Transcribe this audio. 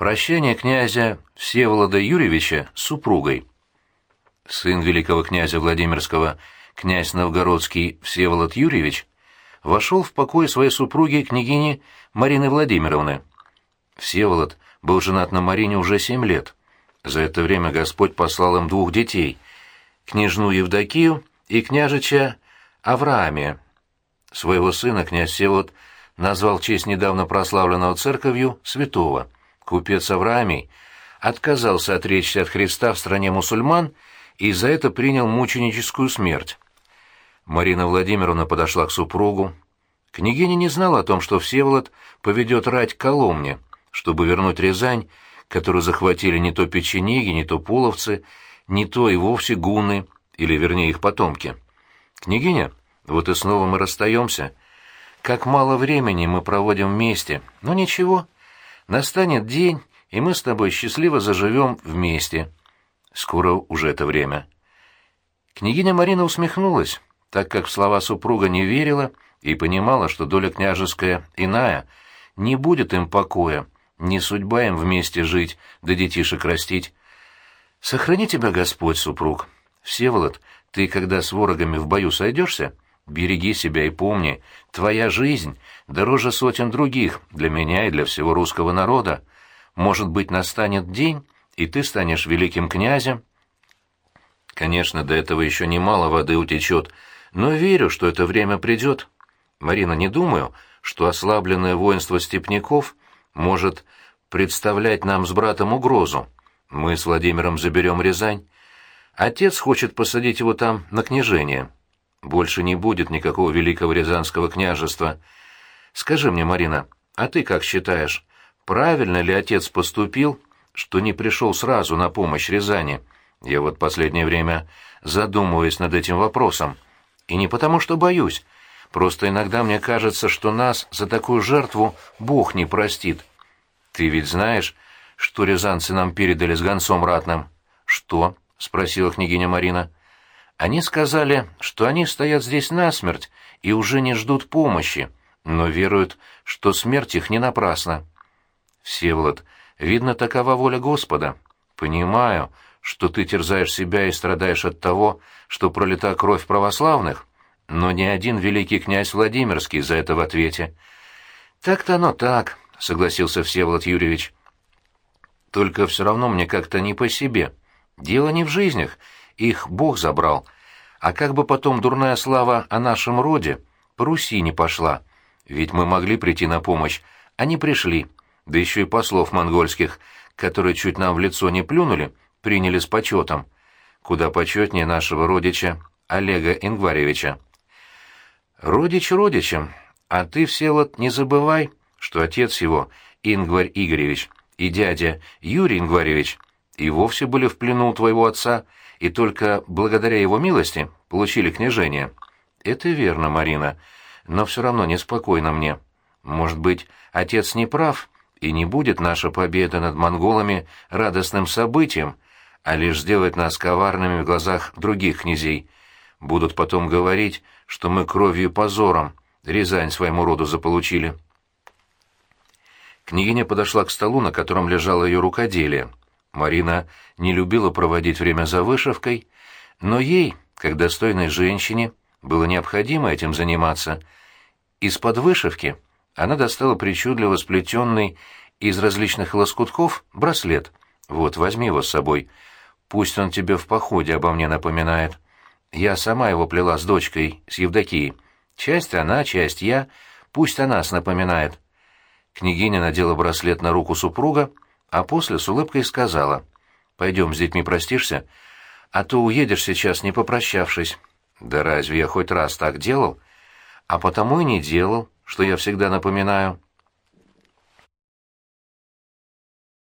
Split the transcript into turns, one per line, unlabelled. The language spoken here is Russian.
Прощание князя Всеволода Юрьевича с супругой. Сын великого князя Владимирского, князь Новгородский Всеволод Юрьевич, вошел в покой своей супруги княгини Марины Владимировны. Всеволод был женат на Марине уже семь лет. За это время Господь послал им двух детей — княжну Евдокию и княжича Авраамия. Своего сына князь Всеволод назвал честь недавно прославленного церковью святого — Купец Авраамий отказался отречься от Христа в стране мусульман и за это принял мученическую смерть. Марина Владимировна подошла к супругу. Княгиня не знала о том, что Всеволод поведет рать к Коломне, чтобы вернуть Рязань, которую захватили не то печенеги, не то половцы, не то и вовсе гуны, или, вернее, их потомки. «Княгиня, вот и снова мы расстаемся. Как мало времени мы проводим вместе, но ничего». Настанет день, и мы с тобой счастливо заживем вместе. Скоро уже это время. Княгиня Марина усмехнулась, так как в слова супруга не верила и понимала, что доля княжеская иная, не будет им покоя, не судьба им вместе жить, да детишек растить. Сохрани тебя Господь, супруг. Всеволод, ты, когда с ворогами в бою сойдешься, Береги себя и помни, твоя жизнь дороже сотен других для меня и для всего русского народа. Может быть, настанет день, и ты станешь великим князем. Конечно, до этого еще немало воды утечет, но верю, что это время придет. Марина, не думаю, что ослабленное воинство степняков может представлять нам с братом угрозу. Мы с Владимиром заберем Рязань. Отец хочет посадить его там на княжение. Больше не будет никакого великого Рязанского княжества. Скажи мне, Марина, а ты как считаешь, правильно ли отец поступил, что не пришел сразу на помощь Рязани? Я вот последнее время задумываюсь над этим вопросом. И не потому, что боюсь. Просто иногда мне кажется, что нас за такую жертву Бог не простит. Ты ведь знаешь, что рязанцы нам передали с гонцом ратным? Что? — спросила княгиня Марина. Они сказали, что они стоят здесь насмерть и уже не ждут помощи, но веруют, что смерть их не напрасна. Всеволод, видно, такова воля Господа. Понимаю, что ты терзаешь себя и страдаешь от того, что пролита кровь православных, но ни один великий князь Владимирский за это в ответе. Так-то оно так, согласился Всеволод Юрьевич. Только все равно мне как-то не по себе. Дело не в жизнях, их Бог забрал. А как бы потом дурная слава о нашем роде по Руси не пошла? Ведь мы могли прийти на помощь, не пришли. Да еще и послов монгольских, которые чуть нам в лицо не плюнули, приняли с почетом. Куда почетнее нашего родича Олега Ингваревича. Родич родичем, а ты, Всеволод, не забывай, что отец его, Ингварь Игоревич, и дядя Юрий Ингваревич, и вовсе были в плену у твоего отца — и только благодаря его милости получили княжение. Это верно, Марина, но все равно неспокойно мне. Может быть, отец не прав, и не будет наша победа над монголами радостным событием, а лишь сделать нас коварными в глазах других князей. Будут потом говорить, что мы кровью и позором Рязань своему роду заполучили. Княгиня подошла к столу, на котором лежало ее рукоделие. Марина не любила проводить время за вышивкой, но ей, как достойной женщине, было необходимо этим заниматься. Из-под вышивки она достала причудливо сплетенный из различных лоскутков браслет. «Вот, возьми его с собой. Пусть он тебе в походе обо мне напоминает. Я сама его плела с дочкой, с Евдокией. Часть она, часть я. Пусть она нас напоминает». Княгиня надела браслет на руку супруга, а после с улыбкой сказала, «Пойдем с детьми простишься, а то уедешь сейчас, не попрощавшись». «Да разве я хоть раз так делал?» «А потому и не делал, что я всегда напоминаю».